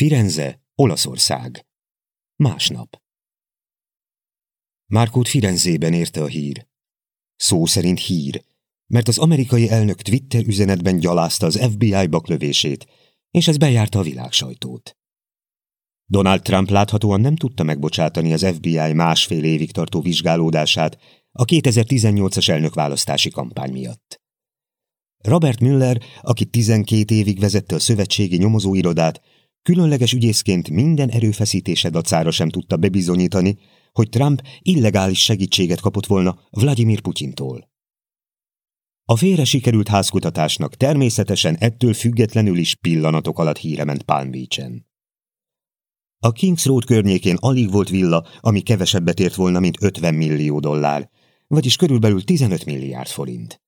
Firenze, Olaszország. Másnap. Márkót Firenzében érte a hír. Szó szerint hír, mert az amerikai elnök Twitter üzenetben gyalázta az FBI baklövését, és ez bejárta a világ sajtót. Donald Trump láthatóan nem tudta megbocsátani az FBI másfél évig tartó vizsgálódását a 2018-as elnökválasztási kampány miatt. Robert Müller, aki 12 évig vezette a szövetségi nyomozóirodát, különleges ügyészként minden erőfeszítése dacára sem tudta bebizonyítani, hogy Trump illegális segítséget kapott volna Vladimir Putyintól. A félre sikerült házkutatásnak természetesen ettől függetlenül is pillanatok alatt híre ment Palm Beach-en. A Kings Road környékén alig volt villa, ami kevesebbet ért volna, mint 50 millió dollár, vagyis körülbelül 15 milliárd forint.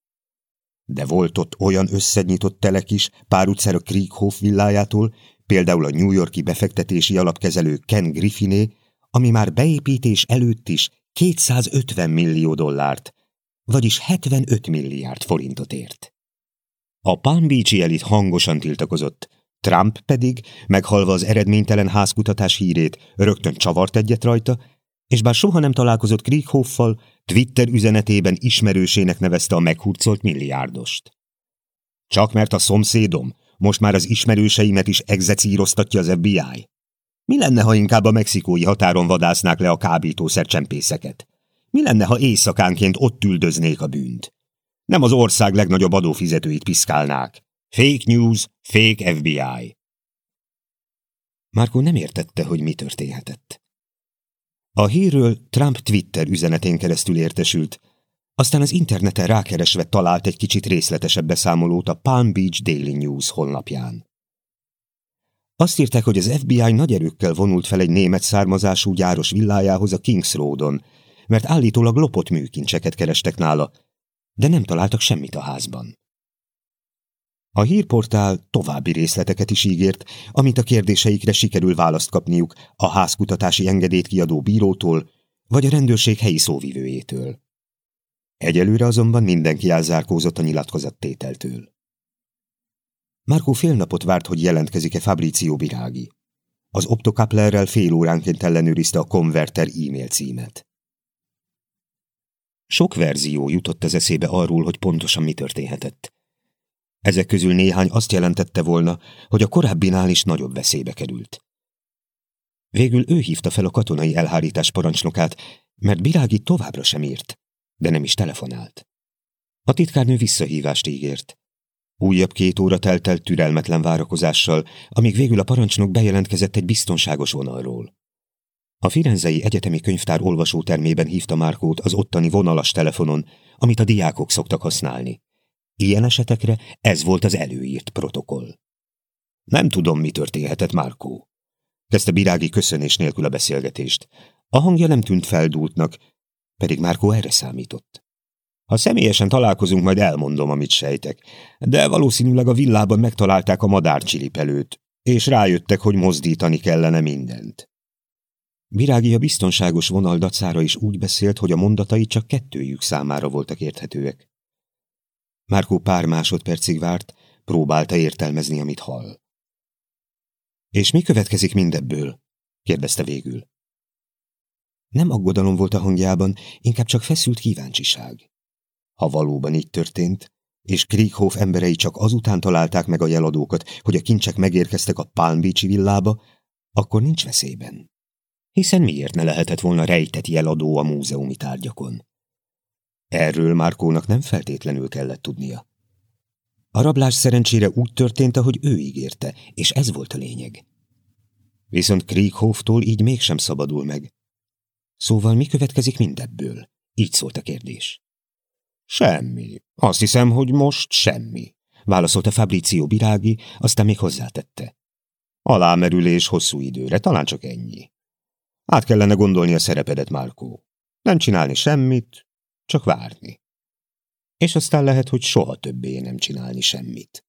De volt ott olyan összenyitott telek is pár utcára Krieghoff villájától, például a New Yorki befektetési alapkezelő Ken Griffiné, ami már beépítés előtt is 250 millió dollárt, vagyis 75 milliárd forintot ért. A Palm Beach-i elit hangosan tiltakozott, Trump pedig, meghalva az eredménytelen házkutatás hírét, rögtön csavart egyet rajta, és bár soha nem találkozott Krieghoffal, Twitter üzenetében ismerősének nevezte a meghurcolt milliárdost. Csak mert a szomszédom most már az ismerőseimet is egzecíroztatja az FBI? Mi lenne, ha inkább a mexikói határon vadásznák le a kábítószer csempészeket? Mi lenne, ha éjszakánként ott üldöznék a bűnt? Nem az ország legnagyobb adófizetőit piszkálnák. Fake news, fake FBI. Márkó nem értette, hogy mi történhetett. A hírről Trump Twitter üzenetén keresztül értesült, aztán az interneten rákeresve talált egy kicsit részletesebb beszámolót a Palm Beach Daily News honlapján. Azt írták, hogy az FBI nagy erőkkel vonult fel egy német származású gyáros villájához a Kings Roadon, mert állítólag lopott műkincseket kerestek nála, de nem találtak semmit a házban. A hírportál további részleteket is ígért, amint a kérdéseikre sikerül választ kapniuk a házkutatási engedélyt kiadó bírótól, vagy a rendőrség helyi szóvivőjétől. Egyelőre azonban mindenki elzárkózott a nyilatkozattételtől. Márkó fél napot várt, hogy jelentkezik-e Fabrizio Birági. Az optokaplerrel fél óránként ellenőrizte a konverter e-mail címet. Sok verzió jutott az eszébe arról, hogy pontosan mi történhetett. Ezek közül néhány azt jelentette volna, hogy a korábbinál is nagyobb veszélybe került. Végül ő hívta fel a katonai elhárítás parancsnokát, mert Birági továbbra sem írt, de nem is telefonált. A titkárnő visszahívást ígért. Újabb két óra telt el türelmetlen várakozással, amíg végül a parancsnok bejelentkezett egy biztonságos vonalról. A Firenzei Egyetemi Könyvtár olvasótermében hívta Márkót az ottani vonalas telefonon, amit a diákok szoktak használni. Ilyen esetekre ez volt az előírt protokoll. Nem tudom, mi történhetett, Márkó. Kezdte Birági köszönés nélkül a beszélgetést. A hangja nem tűnt feldúltnak, pedig Márkó erre számított. Ha személyesen találkozunk, majd elmondom, amit sejtek, de valószínűleg a villában megtalálták a madárcsilipelőt, és rájöttek, hogy mozdítani kellene mindent. Virági a biztonságos vonal dacára is úgy beszélt, hogy a mondatai csak kettőjük számára voltak érthetőek. Márkó pár másodpercig várt, próbálta értelmezni, amit hall. És mi következik mindebből? kérdezte végül. Nem aggodalom volt a hangjában, inkább csak feszült kíváncsiság. Ha valóban így történt, és Krieghoff emberei csak azután találták meg a jeladókat, hogy a kincsek megérkeztek a Palm Beach villába, akkor nincs veszélyben. Hiszen miért ne lehetett volna rejtett jeladó a múzeumi tárgyakon? Erről Márkónak nem feltétlenül kellett tudnia. A rablás szerencsére úgy történt, ahogy ő ígérte, és ez volt a lényeg. Viszont Krieghofftól így mégsem szabadul meg. Szóval mi következik mindebből? Így szólt a kérdés. Semmi. Azt hiszem, hogy most semmi, válaszolta Fabrizio Birági, aztán még hozzátette. Alámerülés hosszú időre, talán csak ennyi. Át kellene gondolni a szerepedet, Márkó. Nem csinálni semmit, csak várni. És aztán lehet, hogy soha többé nem csinálni semmit.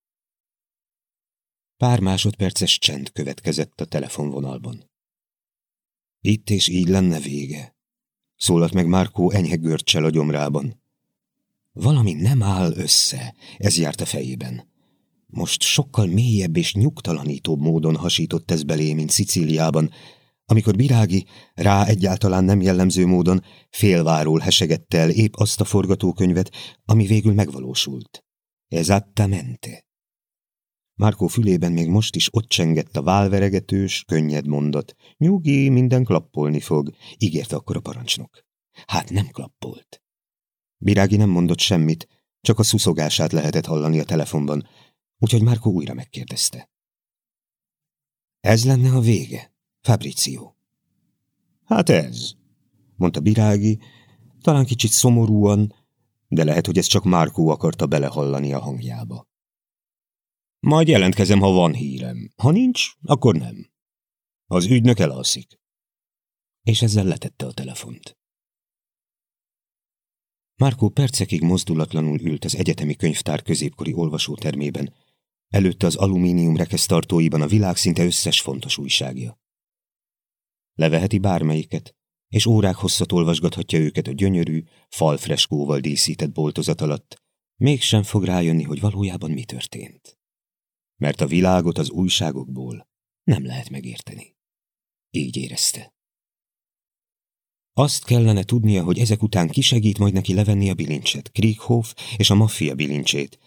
Pár másodperces csend következett a telefonvonalban. Itt és így lenne vége, szólalt meg Márkó enyhe görcsel a gyomrában. Valami nem áll össze, ez járt a fejében. Most sokkal mélyebb és nyugtalanítóbb módon hasított ez belé, mint Szicíliában, amikor Birági rá egyáltalán nem jellemző módon félváról hesegette el épp azt a forgatókönyvet, ami végül megvalósult. Esattamente. Márkó fülében még most is ott csengett a válveregetős, könnyed mondat. Nyugi, minden klappolni fog, ígérte akkor a parancsnok. Hát nem klappolt. Birági nem mondott semmit, csak a szuszogását lehetett hallani a telefonban, úgyhogy Márkó újra megkérdezte. Ez lenne a vége, Fabrizio. Hát ez, mondta Birági, talán kicsit szomorúan, de lehet, hogy ez csak Márkó akarta belehallani a hangjába. Majd jelentkezem, ha van hírem. Ha nincs, akkor nem. Az ügynök elalszik. És ezzel letette a telefont. Márkó percekig mozdulatlanul ült az egyetemi könyvtár középkori olvasótermében, előtte az alumínium rekesztartóiban a világ szinte összes fontos újságja. Leveheti bármelyiket, és órák hosszat olvasgathatja őket a gyönyörű, falfreskóval díszített boltozat alatt, mégsem fog rájönni, hogy valójában mi történt. Mert a világot az újságokból nem lehet megérteni. Így érezte. Azt kellene tudnia, hogy ezek után kisegít majd neki levenni a bilincset, Krieghoff és a maffia bilincsét,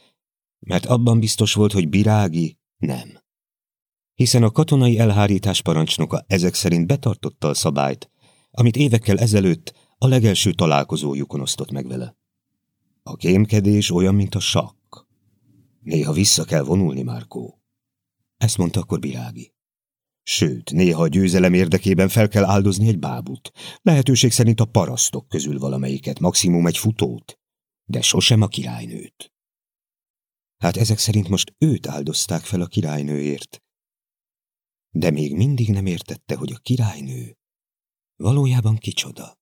mert abban biztos volt, hogy Birági nem. Hiszen a katonai elhárítás parancsnoka ezek szerint betartotta a szabályt, amit évekkel ezelőtt a legelső találkozójukon osztott meg vele. A kémkedés olyan, mint a sakk. Néha vissza kell vonulni, Márkó. Ezt mondta akkor Birági. Sőt, néha a győzelem érdekében fel kell áldozni egy bábut. Lehetőség szerint a parasztok közül valamelyiket, maximum egy futót, de sosem a királynőt. Hát ezek szerint most őt áldozták fel a királynőért. De még mindig nem értette, hogy a királynő valójában kicsoda.